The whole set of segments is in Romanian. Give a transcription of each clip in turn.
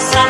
graça.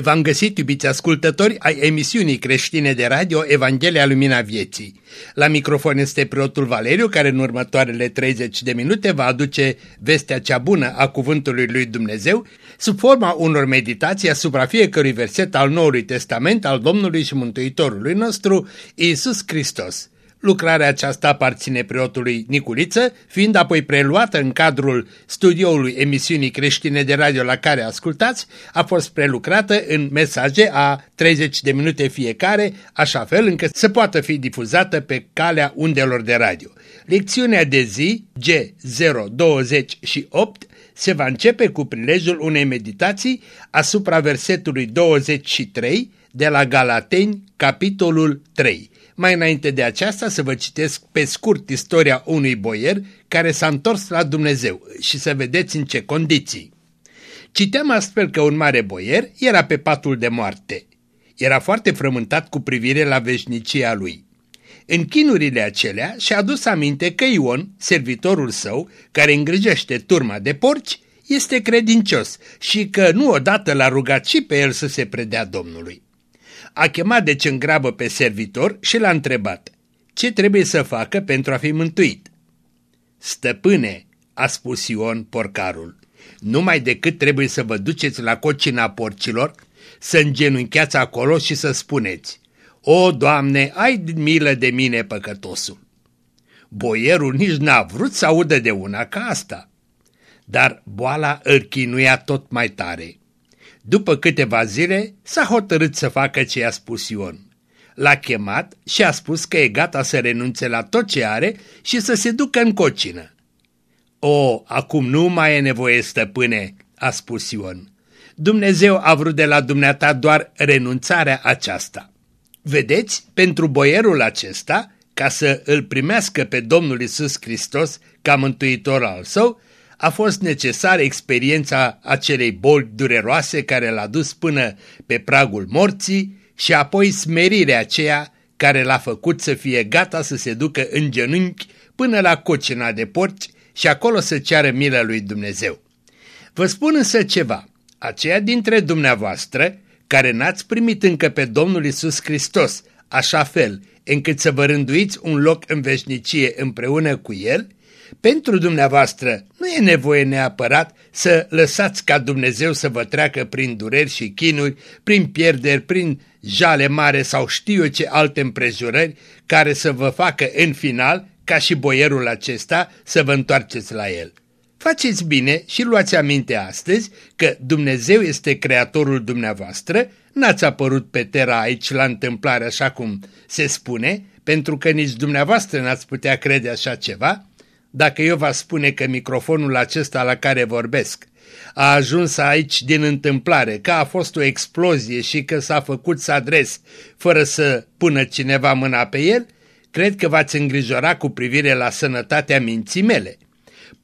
Bine v-am găsit, iubiți ascultători, ai emisiunii creștine de radio Evanghelia Lumina Vieții. La microfon este preotul Valeriu, care în următoarele 30 de minute va aduce vestea cea bună a Cuvântului lui Dumnezeu, sub forma unor meditații asupra fiecărui verset al Noului Testament al Domnului și Mântuitorului nostru, Iisus Hristos. Lucrarea aceasta aparține preotului Niculiță, fiind apoi preluată în cadrul studioului emisiunii creștine de radio la care ascultați, a fost prelucrată în mesaje a 30 de minute fiecare, așa fel încât să poată fi difuzată pe calea undelor de radio. Lecțiunea de zi G028 se va începe cu prilejul unei meditații asupra versetului 23 de la Galateni, capitolul 3. Mai înainte de aceasta să vă citesc pe scurt istoria unui boier care s-a întors la Dumnezeu și să vedeți în ce condiții. Citeam astfel că un mare boier era pe patul de moarte. Era foarte frământat cu privire la veșnicia lui. În chinurile acelea și-a adus aminte că Ion, servitorul său, care îngrijește turma de porci, este credincios și că nu odată l-a rugat și pe el să se predea Domnului. A chemat deci în grabă pe servitor și l-a întrebat, ce trebuie să facă pentru a fi mântuit? Stăpâne, a spus Ion porcarul, numai decât trebuie să vă duceți la cocina porcilor, să îngenuncheați acolo și să spuneți, O, Doamne, ai milă de mine păcătosul. Boierul nici n-a vrut să audă de una ca asta, dar boala îl chinuia tot mai tare. După câteva zile s-a hotărât să facă ce i-a spus Ion. L-a chemat și a spus că e gata să renunțe la tot ce are și să se ducă în cocină. O, acum nu mai e nevoie, stăpâne, a spus Ion. Dumnezeu a vrut de la dumneata doar renunțarea aceasta. Vedeți, pentru boierul acesta, ca să îl primească pe Domnul Isus Hristos ca mântuitor al său, a fost necesară experiența acelei boli dureroase care l-a dus până pe pragul morții și apoi smerirea aceea care l-a făcut să fie gata să se ducă în genunchi până la cocina de porci și acolo să ceară milă lui Dumnezeu. Vă spun însă ceva, aceia dintre dumneavoastră care n-ați primit încă pe Domnul Isus Hristos așa fel încât să vă rânduiți un loc în veșnicie împreună cu El, pentru dumneavoastră nu e nevoie neapărat să lăsați ca Dumnezeu să vă treacă prin dureri și chinuri, prin pierderi, prin jale mare sau știu eu ce alte împrejurări care să vă facă în final, ca și boierul acesta, să vă întoarceți la el. Faceți bine și luați aminte astăzi că Dumnezeu este creatorul dumneavoastră, n-ați apărut pe tera aici la întâmplare așa cum se spune, pentru că nici dumneavoastră n-ați putea crede așa ceva, dacă eu vă spune că microfonul acesta la care vorbesc a ajuns aici din întâmplare, că a fost o explozie și că s-a făcut să adres fără să pună cineva mâna pe el, cred că v-ați îngrijora cu privire la sănătatea minții mele.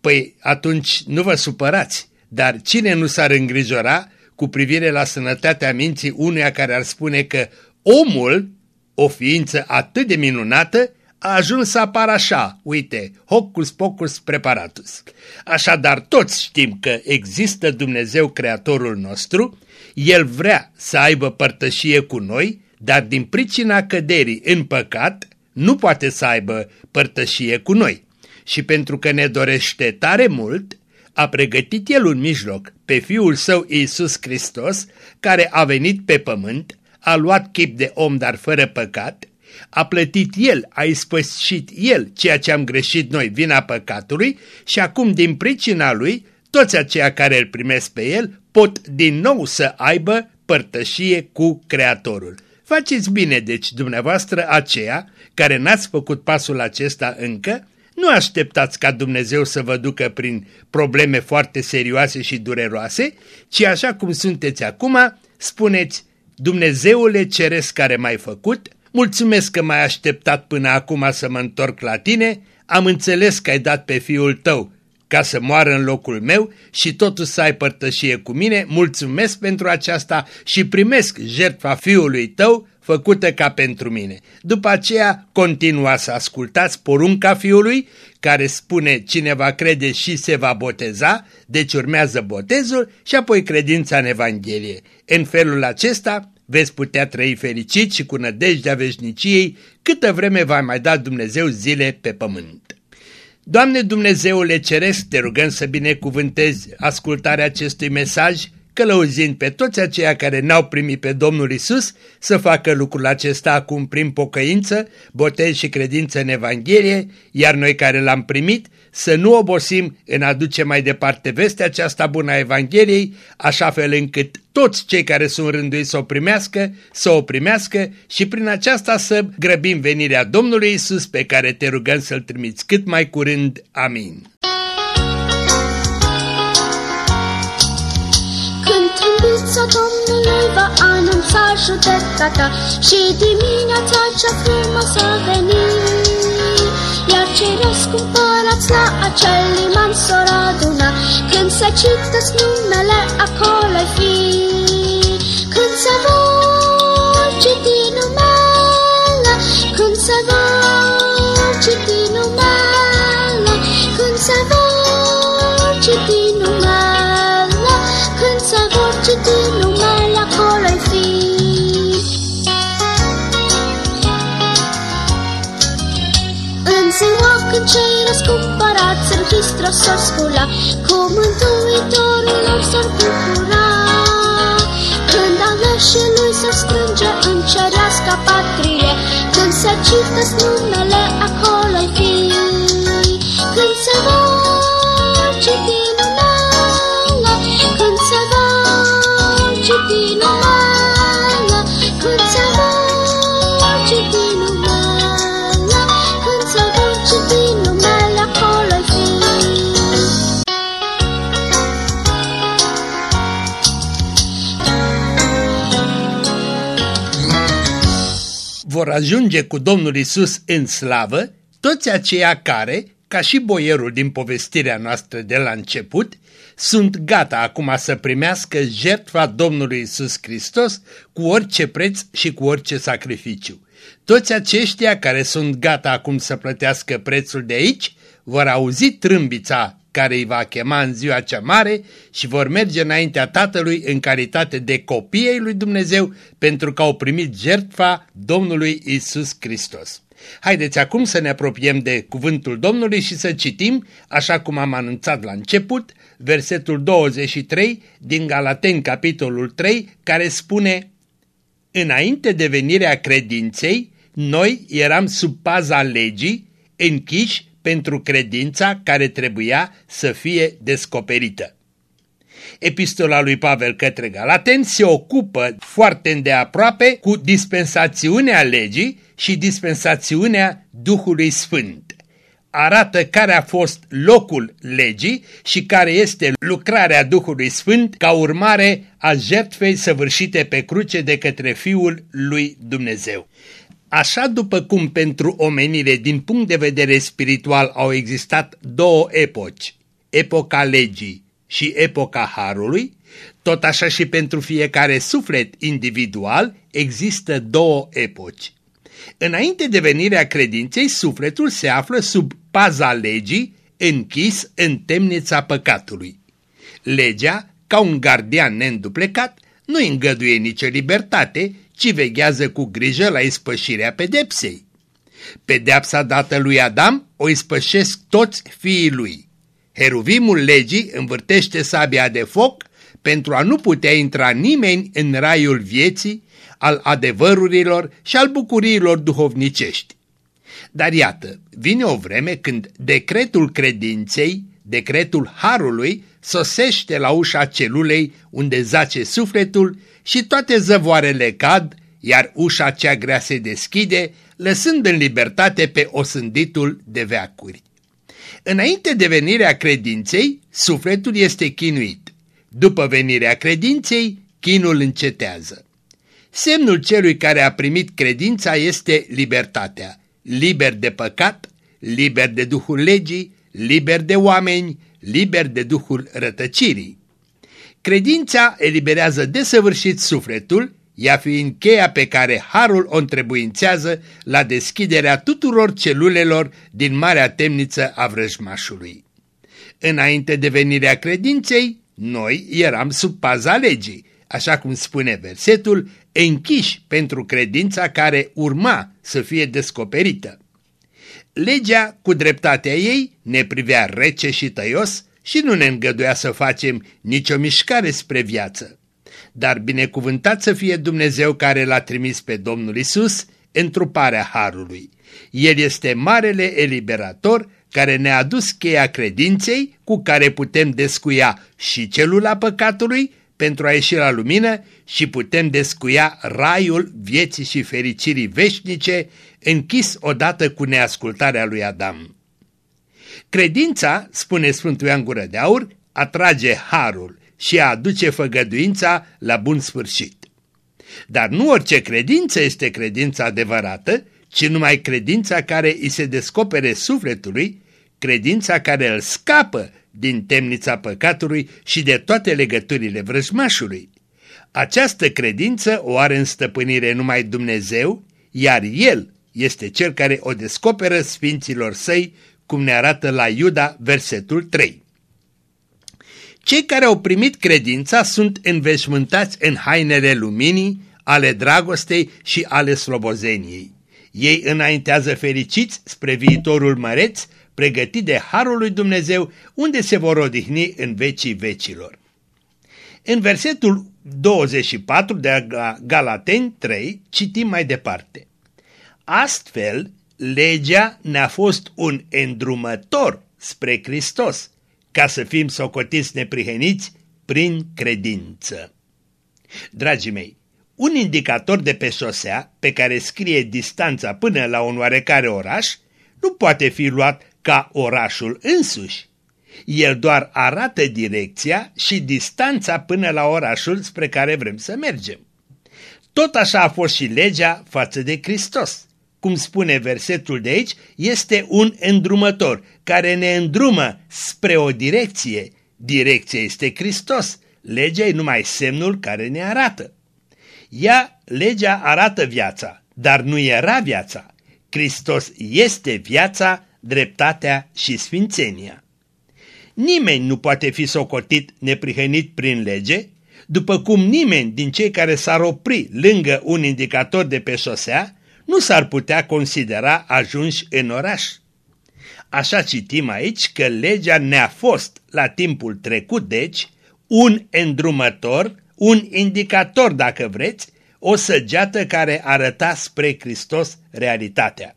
Păi atunci nu vă supărați, dar cine nu s-ar îngrijora cu privire la sănătatea minții unuia care ar spune că omul, o ființă atât de minunată, a ajuns să apară așa, uite, hocus pocus preparatus. Așadar toți știm că există Dumnezeu Creatorul nostru, El vrea să aibă părtășie cu noi, dar din pricina căderii în păcat nu poate să aibă părtășie cu noi. Și pentru că ne dorește tare mult, a pregătit El un mijloc pe Fiul Său Iisus Hristos, care a venit pe pământ, a luat chip de om dar fără păcat, a plătit El, a ispășit El ceea ce am greșit noi, vina păcatului și acum din pricina Lui, toți aceia care îl primesc pe El pot din nou să aibă părtășie cu Creatorul. Faceți bine, deci, dumneavoastră aceea care n-ați făcut pasul acesta încă, Nu așteptați ca Dumnezeu să vă ducă prin probleme foarte serioase și dureroase, ci așa cum sunteți acum, spuneți, Dumnezeule ceresc care m-ai făcut, mulțumesc că m-ai așteptat până acum să mă întorc la tine, am înțeles că ai dat pe fiul tău ca să moară în locul meu și totuși să ai părtășie cu mine, mulțumesc pentru aceasta și primesc jertfa fiului tău făcută ca pentru mine. După aceea continua să ascultați porunca fiului care spune cine va crede și se va boteza, deci urmează botezul și apoi credința în Evanghelie. În felul acesta veți putea trăi fericit și cu nădejdea veșniciei câtă vreme va mai da Dumnezeu zile pe pământ. Doamne Dumnezeule Ceresc, te rugăm să binecuvântezi ascultarea acestui mesaj, călăuzind pe toți aceia care n-au primit pe Domnul Isus să facă lucrul acesta acum prin pocăință, botez și credință în Evanghelie, iar noi care l-am primit să nu obosim în a duce mai departe vestea aceasta bună a Evangheliei, așa fel încât toți cei care sunt rânduiți să o primească, să o primească și prin aceasta să grăbim venirea Domnului Isus pe care te rugăm să-L trimiți cât mai curând. Amin. Când trâmbița Domnului va anunța judecata și dimineața cea frumoasă veni, iar cei răscumpărați la acel liman s-or aduna, când se citesc numele acolo fi. Când se vor răscumpărați în Hristos s-or scula, cu Mântuitorul lor s-or bucura. Când aleșii lui s-or strânge în cerească patrie, când se citesc numele acolo vor ajunge cu Domnul Isus în slavă toți aceia care, ca și boierul din povestirea noastră de la început, sunt gata acum să primească jertfa Domnului Isus Hristos cu orice preț și cu orice sacrificiu. Toți aceștia care sunt gata acum să plătească prețul de aici vor auzi trâmbița care îi va chema în ziua cea mare și vor merge înaintea Tatălui în calitate de copiii lui Dumnezeu pentru că au primit jertfa Domnului Isus Hristos. Haideți acum să ne apropiem de cuvântul Domnului și să citim, așa cum am anunțat la început, versetul 23 din Galateni, capitolul 3, care spune Înainte de venirea credinței, noi eram sub paza legii, închiși pentru credința care trebuia să fie descoperită. Epistola lui Pavel către Galaten se ocupă foarte îndeaproape cu dispensațiunea legii și dispensațiunea Duhului Sfânt. Arată care a fost locul legii și care este lucrarea Duhului Sfânt ca urmare a jertfei săvârșite pe cruce de către Fiul lui Dumnezeu. Așa după cum pentru omenire din punct de vedere spiritual au existat două epoci, epoca legii și epoca harului, tot așa și pentru fiecare suflet individual există două epoci. Înainte de venirea credinței, sufletul se află sub paza legii, închis în temnița păcatului. Legea, ca un gardian neînduplecat, nu îngăduie nicio libertate, ci veghează cu grijă la ispășirea pedepsei. Pedeapsa dată lui Adam o ispășesc toți fiii lui. Heruvimul legii învârtește sabia de foc pentru a nu putea intra nimeni în raiul vieții, al adevărurilor și al bucuriilor duhovnicești. Dar iată, vine o vreme când decretul credinței, decretul harului, sosește la ușa celulei unde zace sufletul și toate zăvoarele cad, iar ușa cea grea se deschide, lăsând în libertate pe osânditul de veacuri. Înainte de venirea credinței, sufletul este chinuit. După venirea credinței, chinul încetează. Semnul celui care a primit credința este libertatea, liber de păcat, liber de Duhul legii, liber de oameni, liber de Duhul rătăcirii. Credința eliberează desăvârșit sufletul, ea fiind cheia pe care Harul o întrebuințează la deschiderea tuturor celulelor din marea temniță a vrăjmașului. Înainte de venirea credinței, noi eram sub paza legii, așa cum spune versetul, închiși pentru credința care urma să fie descoperită. Legea, cu dreptatea ei, ne privea rece și tăios și nu ne îngăduia să facem nicio mișcare spre viață. Dar binecuvântat să fie Dumnezeu care l-a trimis pe Domnul Isus în truparea Harului. El este marele eliberator care ne-a adus cheia credinței cu care putem descuia și celula păcatului pentru a ieși la lumină și putem descuia raiul vieții și fericirii veșnice închis odată cu neascultarea lui Adam. Credința, spune Sfântul Ioan Gură de Aur, atrage harul și aduce făgăduința la bun sfârșit. Dar nu orice credință este credința adevărată, ci numai credința care îi se descopere sufletului, credința care îl scapă din temnița păcatului și de toate legăturile vrăjmașului. Această credință o are în stăpânire numai Dumnezeu, iar El este Cel care o descoperă sfinților săi, cum ne arată la Iuda versetul 3. Cei care au primit credința sunt înveșmântați în hainele luminii, ale dragostei și ale slobozeniei. Ei înaintează fericiți spre viitorul măreț, pregătit de Harul lui Dumnezeu, unde se vor odihni în vecii vecilor. În versetul 24 de Galateni 3 citim mai departe. Astfel, legea ne-a fost un îndrumător spre Hristos, ca să fim socotiți nepriheniți prin credință. Dragii mei, un indicator de pe șosea pe care scrie distanța până la un oarecare oraș nu poate fi luat ca orașul însuși. El doar arată direcția și distanța până la orașul spre care vrem să mergem. Tot așa a fost și legea față de Hristos. Cum spune versetul de aici, este un îndrumător care ne îndrumă spre o direcție. Direcția este Hristos. Legea e numai semnul care ne arată. Ea, legea, arată viața, dar nu era viața. Hristos este viața, dreptatea și sfințenia. Nimeni nu poate fi socotit neprihănit prin lege, după cum nimeni din cei care s-ar opri lângă un indicator de pe șosea nu s-ar putea considera ajunși în oraș. Așa citim aici că legea ne-a fost, la timpul trecut deci, un îndrumător, un indicator dacă vreți, o săgeată care arăta spre Hristos realitatea.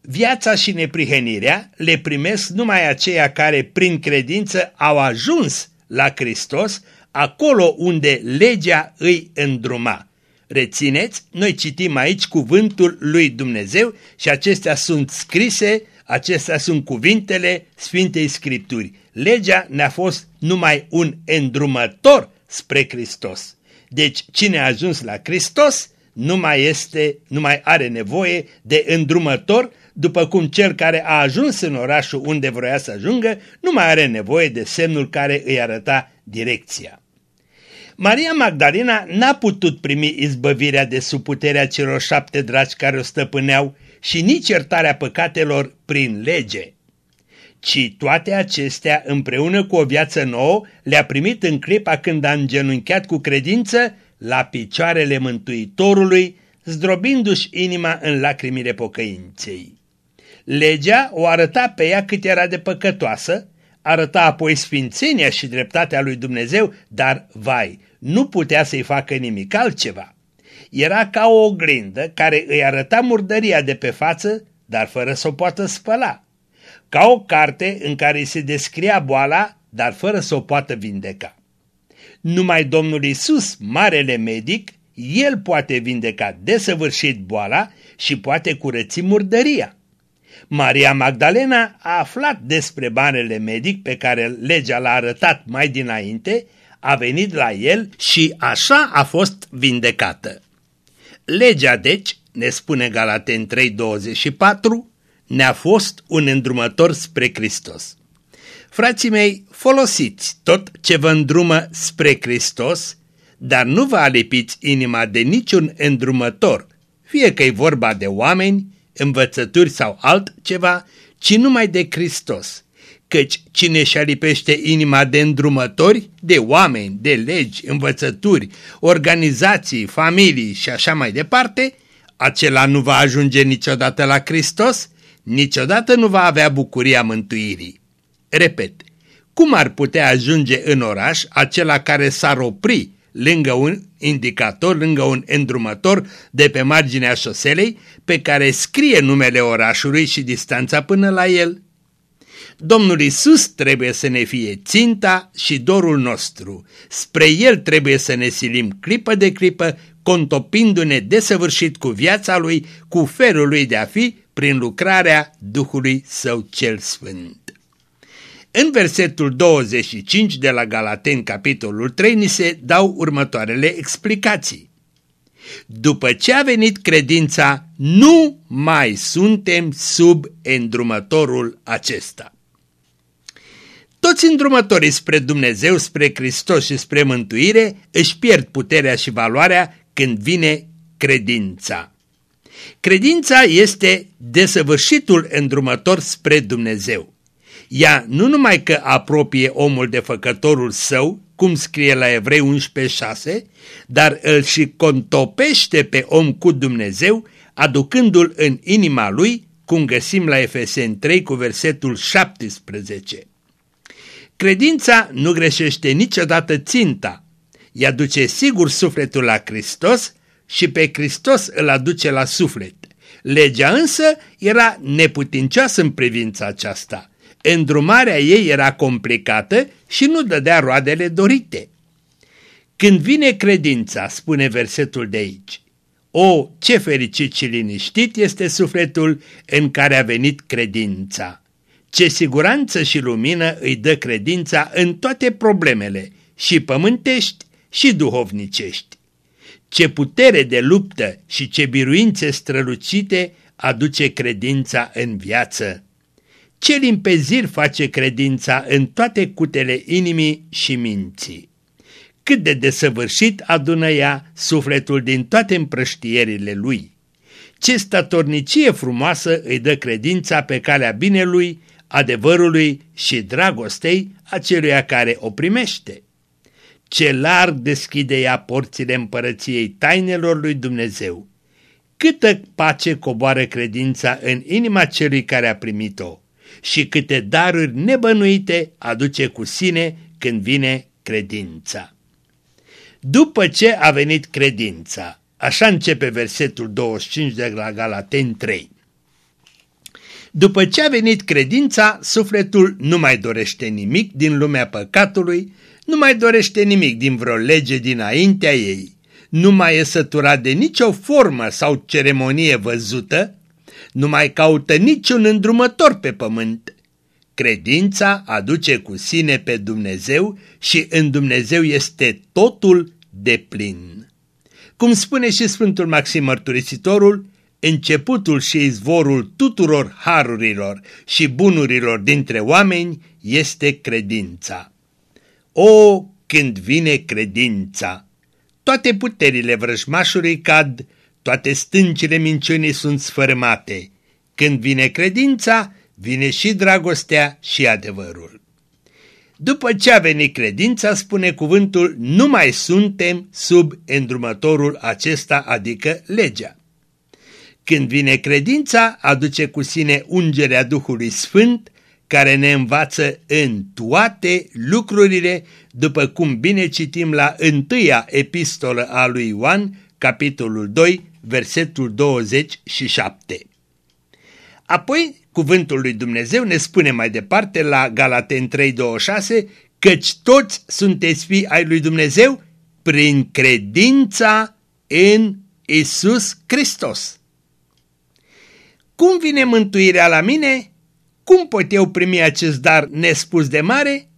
Viața și neprihănirea le primesc numai aceia care prin credință au ajuns la Hristos, acolo unde legea îi îndruma. Rețineți, noi citim aici cuvântul lui Dumnezeu și acestea sunt scrise, acestea sunt cuvintele Sfintei Scripturi. Legea ne-a fost numai un îndrumător spre Hristos. Deci cine a ajuns la Hristos nu mai este, nu mai are nevoie de îndrumător, după cum cel care a ajuns în orașul unde vroia să ajungă nu mai are nevoie de semnul care îi arăta direcția. Maria Magdalena n-a putut primi izbăvirea de sub puterea celor șapte dragi care o stăpâneau și nici iertarea păcatelor prin lege, ci toate acestea împreună cu o viață nouă le-a primit în clipa când a îngenunchiat cu credință la picioarele Mântuitorului, zdrobindu-și inima în lacrimile pocăinței. Legea o arăta pe ea cât era de păcătoasă, arăta apoi sfințenia și dreptatea lui Dumnezeu, dar, vai, nu putea să-i facă nimic altceva. Era ca o oglindă care îi arăta murdăria de pe față, dar fără să o poată spăla. Ca o carte în care se descria boala, dar fără să o poată vindeca. Numai Domnul Isus, marele medic, el poate vindeca desăvârșit boala și poate curăți murdăria. Maria Magdalena a aflat despre banele medic pe care legea l-a arătat mai dinainte, a venit la el și așa a fost vindecată. Legea, deci, ne spune Galaten 3.24, ne-a fost un îndrumător spre Hristos. Frații mei, folosiți tot ce vă îndrumă spre Hristos, dar nu vă alipiți inima de niciun îndrumător, fie că e vorba de oameni, învățături sau altceva, ci numai de Hristos. Căci cine și alipește inima de îndrumători, de oameni, de legi, învățături, organizații, familii și așa mai departe, acela nu va ajunge niciodată la Hristos, niciodată nu va avea bucuria mântuirii. Repet, cum ar putea ajunge în oraș acela care s-ar opri lângă un indicator, lângă un îndrumător de pe marginea șoselei pe care scrie numele orașului și distanța până la el? Domnul Isus trebuie să ne fie ținta și dorul nostru. Spre El trebuie să ne silim clipă de clipă, contopindu-ne desăvârșit cu viața Lui, cu felul Lui de a fi, prin lucrarea Duhului Său cel Sfânt. În versetul 25 de la Galaten, capitolul 3, ni se dau următoarele explicații. După ce a venit credința, nu mai suntem sub îndrumătorul acesta. Toți îndrumătorii spre Dumnezeu, spre Hristos și spre mântuire își pierd puterea și valoarea când vine credința. Credința este desăvârșitul îndrumător spre Dumnezeu. Ea nu numai că apropie omul de făcătorul său, cum scrie la Evrei 11.6, dar îl și contopește pe om cu Dumnezeu, aducându-l în inima lui, cum găsim la Efeseni 3 cu versetul 17. Credința nu greșește niciodată ținta. Ea duce sigur sufletul la Hristos și pe Hristos îl aduce la suflet. Legea însă era neputincioasă în privința aceasta. Îndrumarea ei era complicată și nu dădea roadele dorite. Când vine credința, spune versetul de aici, o, ce fericit și liniștit este sufletul în care a venit credința! Ce siguranță și lumină îi dă credința în toate problemele, și pământești și duhovnicești! Ce putere de luptă și ce biruințe strălucite aduce credința în viață! Ce limpeziri face credința în toate cutele inimii și minții! Cât de desăvârșit adună ea sufletul din toate împrăștierile lui! Ce statornicie frumoasă îi dă credința pe calea binelui, adevărului și dragostei aceluia care o primește! Ce larg deschide ea porțile împărăției tainelor lui Dumnezeu! Câtă pace coboară credința în inima celui care a primit-o! și câte daruri nebănuite aduce cu sine când vine credința. După ce a venit credința, așa începe versetul 25 de la Galaten 3. După ce a venit credința, sufletul nu mai dorește nimic din lumea păcatului, nu mai dorește nimic din vreo lege dinaintea ei, nu mai e săturat de nicio formă sau ceremonie văzută, nu mai caută niciun îndrumător pe pământ. Credința aduce cu sine pe Dumnezeu și în Dumnezeu este totul de plin. Cum spune și Sfântul Maxim Mărturisitorul, începutul și izvorul tuturor harurilor și bunurilor dintre oameni este credința. O, când vine credința! Toate puterile vrăjmașului cad, toate stâncile minciunii sunt sfărâmate. Când vine credința, vine și dragostea și adevărul. După ce a venit credința, spune cuvântul, nu mai suntem sub îndrumătorul acesta, adică legea. Când vine credința, aduce cu sine ungerea Duhului Sfânt, care ne învață în toate lucrurile, după cum bine citim la întâia epistolă a lui Ioan, capitolul 2, versetul 27. Apoi, cuvântul lui Dumnezeu ne spune mai departe la Galaten 3.26 căci toți sunteți fii ai lui Dumnezeu prin credința în Isus Hristos. Cum vine mântuirea la mine? Cum pot eu primi acest dar nespus de mare?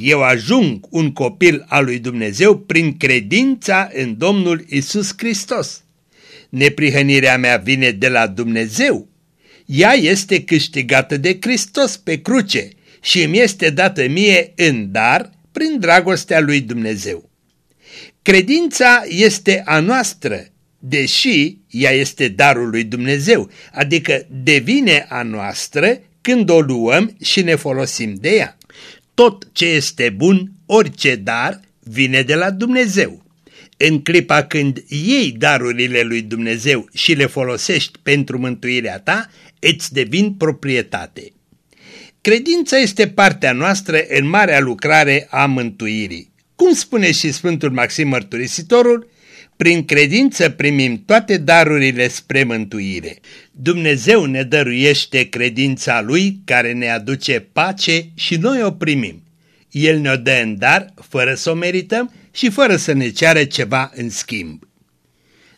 Eu ajung un copil al lui Dumnezeu prin credința în Domnul Isus Hristos. Neprihănirea mea vine de la Dumnezeu. Ea este câștigată de Hristos pe cruce și îmi este dată mie în dar prin dragostea lui Dumnezeu. Credința este a noastră, deși ea este darul lui Dumnezeu, adică devine a noastră când o luăm și ne folosim de ea. Tot ce este bun, orice dar, vine de la Dumnezeu. În clipa când iei darurile lui Dumnezeu și le folosești pentru mântuirea ta, îți devin proprietate. Credința este partea noastră în marea lucrare a mântuirii. Cum spune și Sfântul Maxim Mărturisitorul, prin credință primim toate darurile spre mântuire. Dumnezeu ne dăruiește credința Lui care ne aduce pace și noi o primim. El ne-o dă în dar, fără să o merităm și fără să ne ceară ceva în schimb.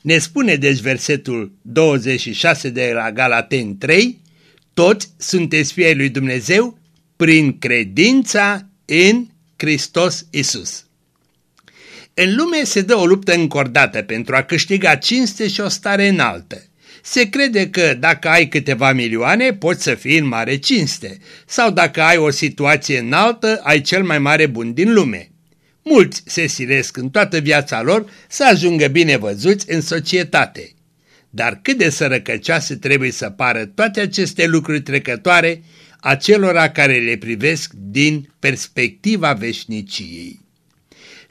Ne spune deci versetul 26 de la Galaten 3, toți sunteți fii lui Dumnezeu prin credința în Hristos Isus. În lume se dă o luptă încordată pentru a câștiga cinste și o stare înaltă. Se crede că dacă ai câteva milioane poți să fii în mare cinste sau dacă ai o situație înaltă ai cel mai mare bun din lume. Mulți se silesc în toată viața lor să ajungă bine văzuți în societate. Dar cât de sărăcăcioase trebuie să pară toate aceste lucruri trecătoare acelora care le privesc din perspectiva veșniciei.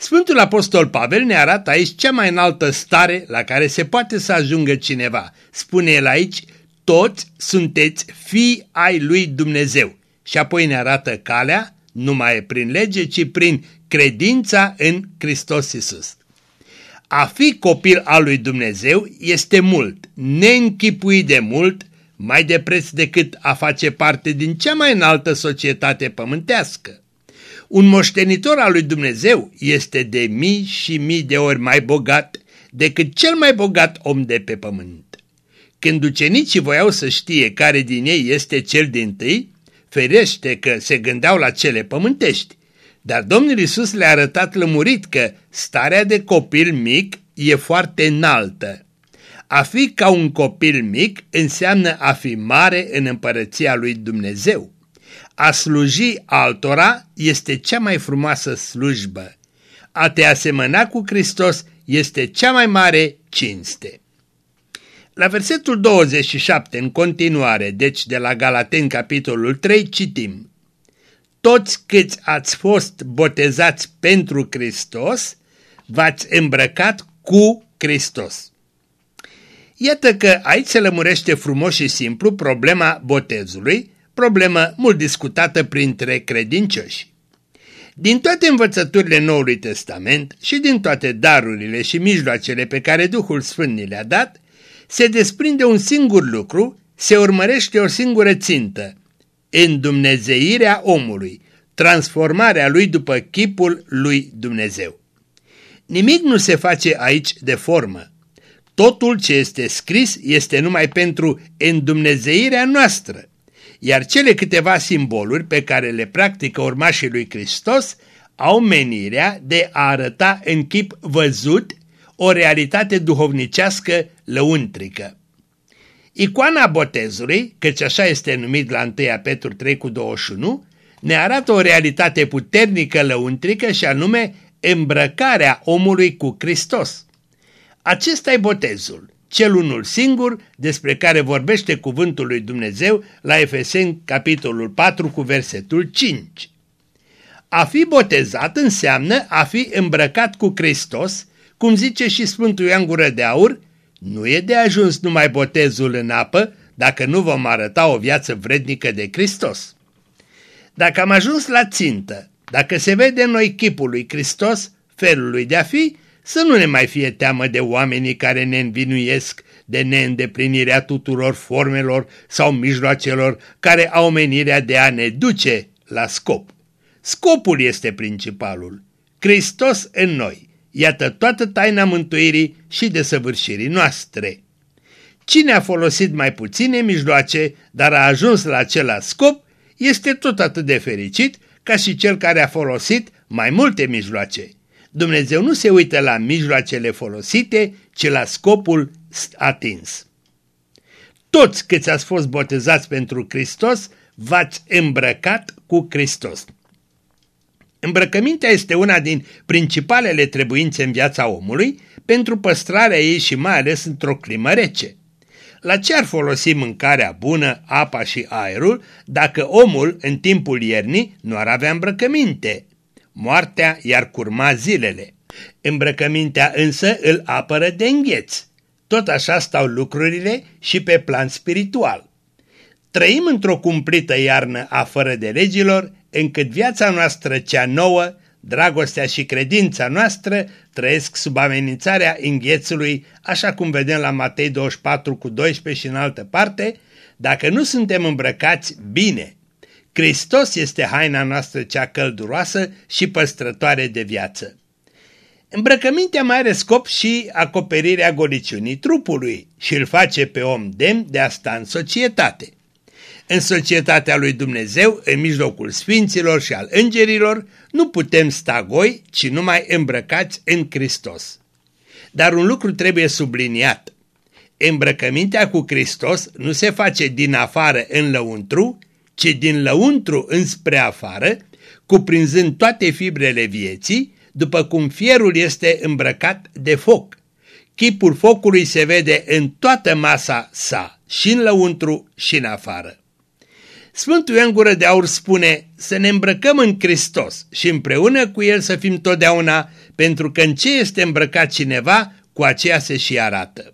Sfântul Apostol Pavel ne arată aici cea mai înaltă stare la care se poate să ajungă cineva. Spune el aici, toți sunteți fii ai lui Dumnezeu. Și apoi ne arată calea, nu mai prin lege, ci prin credința în Hristos Iisus. A fi copil al lui Dumnezeu este mult, neînchipuit de mult, mai de preț decât a face parte din cea mai înaltă societate pământească. Un moștenitor al lui Dumnezeu este de mii și mii de ori mai bogat decât cel mai bogat om de pe pământ. Când ucenicii voiau să știe care din ei este cel din tâi, ferește că se gândeau la cele pământești, dar Domnul Isus le-a arătat lămurit că starea de copil mic e foarte înaltă. A fi ca un copil mic înseamnă a fi mare în împărăția lui Dumnezeu. A sluji altora este cea mai frumoasă slujbă. A te asemăna cu Hristos este cea mai mare cinste. La versetul 27 în continuare, deci de la Galaten capitolul 3, citim Toți câți ați fost botezați pentru Hristos, v-ați îmbrăcat cu Hristos. Iată că aici se lămurește frumos și simplu problema botezului, problemă mult discutată printre credincioși. Din toate învățăturile Noului Testament și din toate darurile și mijloacele pe care Duhul Sfânt ni le-a dat, se desprinde un singur lucru, se urmărește o singură țintă, îndumnezeirea omului, transformarea lui după chipul lui Dumnezeu. Nimic nu se face aici de formă. Totul ce este scris este numai pentru îndumnezeirea noastră, iar cele câteva simboluri pe care le practică urmașii lui Hristos au menirea de a arăta în chip văzut o realitate duhovnicească lăuntrică. Icoana botezului, căci așa este numit la 1 Petru 3 cu 21, ne arată o realitate puternică lăuntrică și anume îmbrăcarea omului cu Hristos. Acesta e botezul, cel unul singur despre care vorbește cuvântul lui Dumnezeu la Efeseni capitolul 4 cu versetul 5. A fi botezat înseamnă a fi îmbrăcat cu Hristos, cum zice și Sfântul Ioan Gură de Aur, nu e de ajuns numai botezul în apă dacă nu vom arăta o viață vrednică de Hristos. Dacă am ajuns la țintă, dacă se vede în noi chipul lui Hristos, felul lui de a fi, să nu ne mai fie teamă de oamenii care ne învinuiesc de neîndeplinirea tuturor formelor sau mijloacelor care au menirea de a ne duce la scop. Scopul este principalul. Hristos în noi. Iată toată taina mântuirii și desăvârșirii noastre. Cine a folosit mai puține mijloace, dar a ajuns la același scop, este tot atât de fericit ca și cel care a folosit mai multe mijloace. Dumnezeu nu se uită la mijloacele folosite, ci la scopul atins. Toți câți ați fost botezați pentru Hristos, v-ați îmbrăcat cu Hristos. Îmbrăcămintea este una din principalele trebuințe în viața omului pentru păstrarea ei și mai ales într-o climă rece. La ce ar folosi mâncarea bună, apa și aerul dacă omul în timpul iernii nu ar avea îmbrăcăminte? Moartea i-ar curma zilele. Îmbrăcămintea însă îl apără de îngheț. Tot așa stau lucrurile și pe plan spiritual. Trăim într-o cumplită iarnă a fără de legilor, încât viața noastră cea nouă, dragostea și credința noastră trăiesc sub amenințarea înghețului, așa cum vedem la Matei 24 cu 12 și în altă parte, dacă nu suntem îmbrăcați bine. Hristos este haina noastră cea călduroasă și păstrătoare de viață. Îmbrăcămintea mai are scop și acoperirea goliciunii trupului și îl face pe om demn de a sta în societate. În societatea lui Dumnezeu, în mijlocul sfinților și al îngerilor, nu putem sta goi, ci numai îmbrăcați în Hristos. Dar un lucru trebuie subliniat. Îmbrăcămintea cu Hristos nu se face din afară în lăuntru, ci din lăuntru înspre afară, cuprinzând toate fibrele vieții, după cum fierul este îmbrăcat de foc. Chipul focului se vede în toată masa sa, și în lăuntru și în afară. Sfântul Ioan Gură de Aur spune să ne îmbrăcăm în Hristos și împreună cu El să fim totdeauna, pentru că în ce este îmbrăcat cineva, cu aceea se și arată.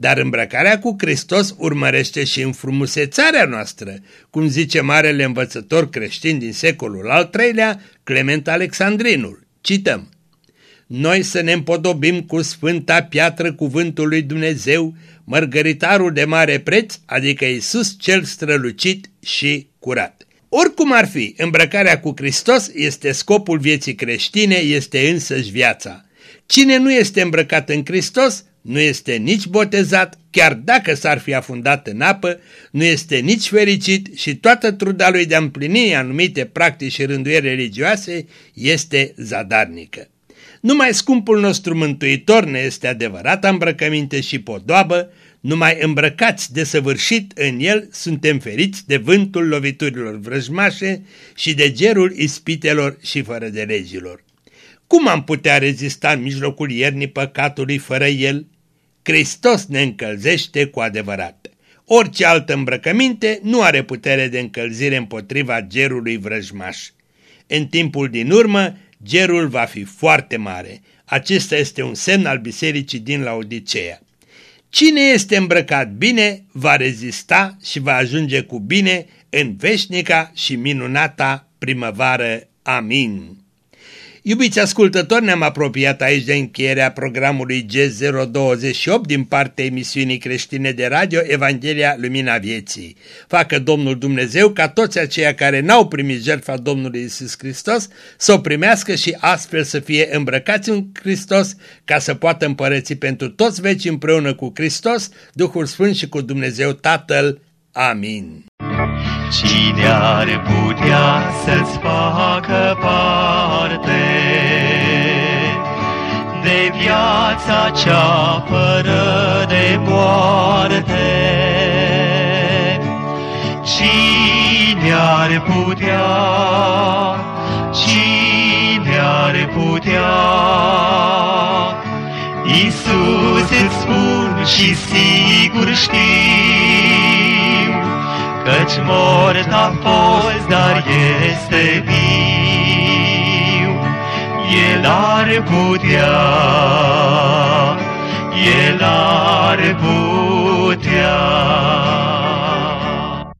Dar îmbrăcarea cu Hristos urmărește și înfrumusețarea noastră, cum zice marele învățător creștin din secolul al III-lea, Clement Alexandrinul. Cităm. Noi să ne împodobim cu sfânta piatră cuvântului Dumnezeu, mărgăritarul de mare preț, adică Isus cel strălucit și curat. Oricum ar fi, îmbrăcarea cu Hristos este scopul vieții creștine, este însăși viața. Cine nu este îmbrăcat în Hristos, nu este nici botezat, chiar dacă s-ar fi afundat în apă, nu este nici fericit și toată truda lui de a împlini anumite practici și rânduieri religioase este zadarnică. Numai scumpul nostru mântuitor ne este adevărata îmbrăcăminte și podoabă, numai îmbrăcați de săvârșit în el suntem feriți de vântul loviturilor vrăjmașe și de gerul ispitelor și fără de legilor. Cum am putea rezista în mijlocul iernii păcatului fără el? Hristos ne încălzește cu adevărat. Orice altă îmbrăcăminte nu are putere de încălzire împotriva gerului vrăjmaș. În timpul din urmă, gerul va fi foarte mare. Acesta este un semn al bisericii din Laodicea. Cine este îmbrăcat bine va rezista și va ajunge cu bine în veșnica și minunata primăvară. Amin. Iubiți ascultători, ne-am apropiat aici de încheierea programului G028 din partea emisiunii creștine de radio Evanghelia Lumina Vieții. Facă Domnul Dumnezeu ca toți aceia care n-au primit jertfa Domnului Isus Hristos să o primească și astfel să fie îmbrăcați în Hristos ca să poată împărăți pentru toți veci împreună cu Hristos, Duhul Sfânt și cu Dumnezeu Tatăl. Amin. Cine ar putea să-ți facă parte de viața cea fără de moarte? Cine ar putea, cine ar putea? Iisus îți spun și sigur știu, Căci mort a fost, dar este viu. El ar putea, El ar putea.